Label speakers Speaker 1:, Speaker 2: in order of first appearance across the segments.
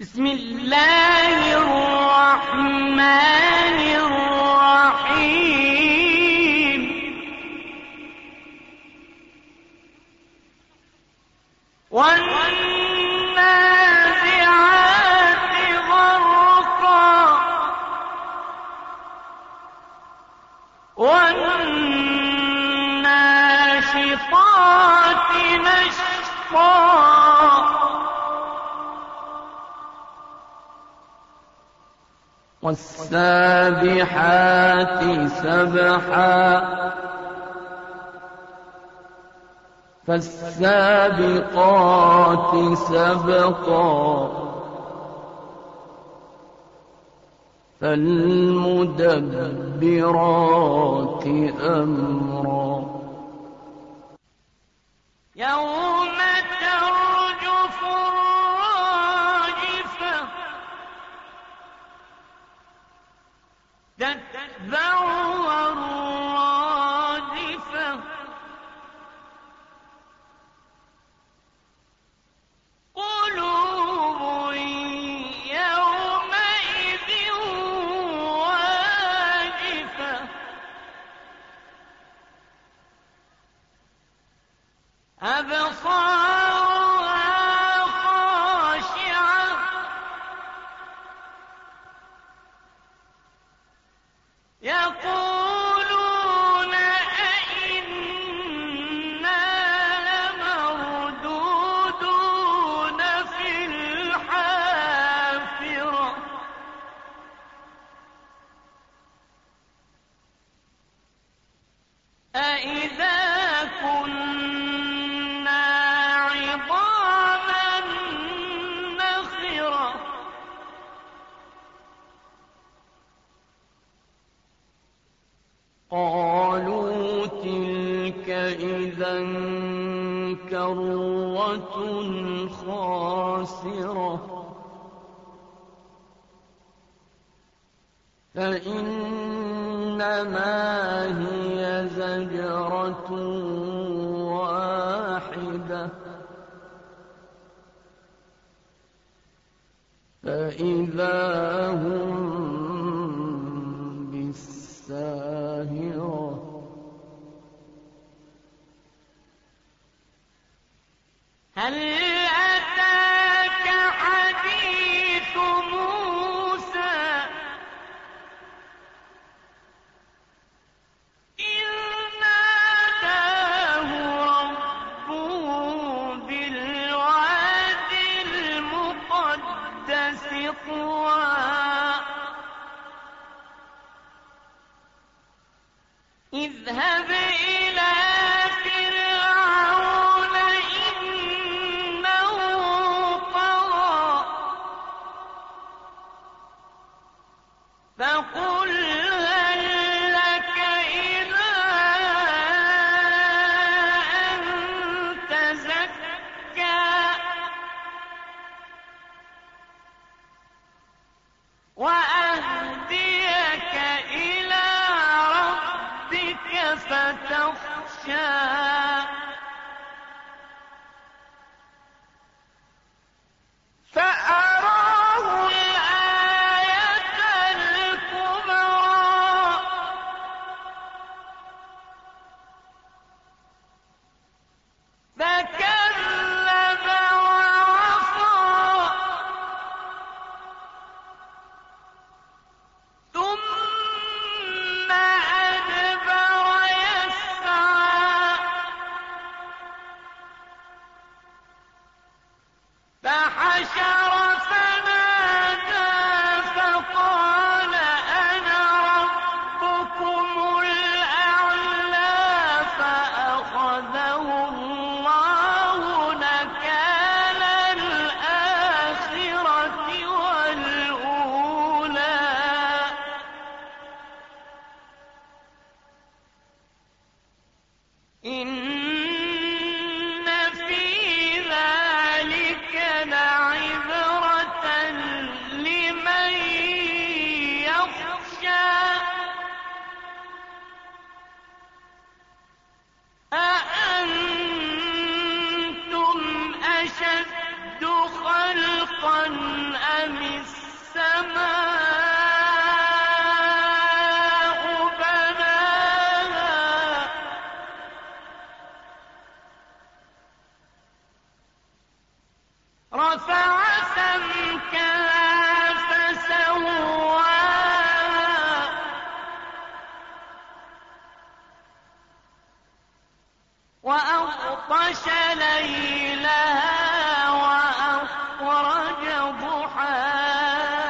Speaker 1: بسم الله الرحمن الرحيم. والنازعات غرقا. والناشطات نشطا. والسابحات سبحا. فالسابقات سبقا. فالمدبرات أمرا. قالوا تلك إذا كرة خاسرة. فإنما هي زجرة واحدة. فإذا هم هل أتاك حديث موسى؟ إذ ناداه ربه بالواد المقدس طوى فقل هل لك إلى أن تزكى وأهديك إلى ربك فتخشى. أغطش ليلها وأخرج ضحاها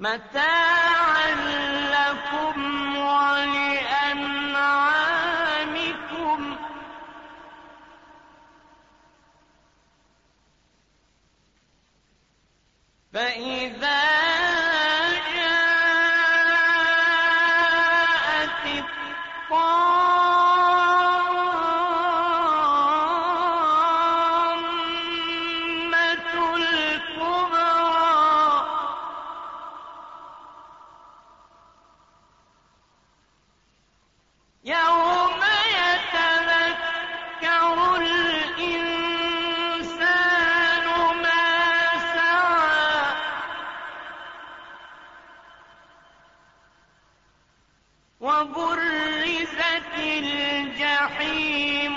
Speaker 1: متاعا لكم ولأنعامكم. فإذا وبرزت الجحيم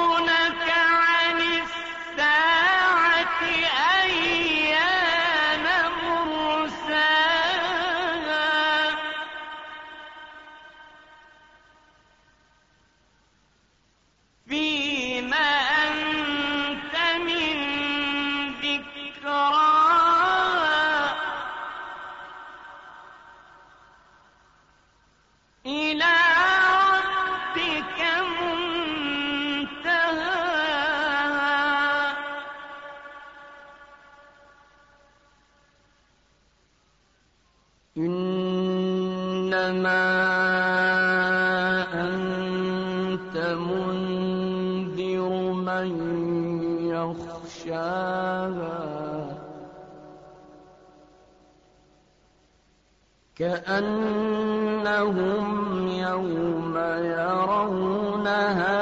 Speaker 1: إنما أنت منذر من يخشاها كأنهم يوم يرونها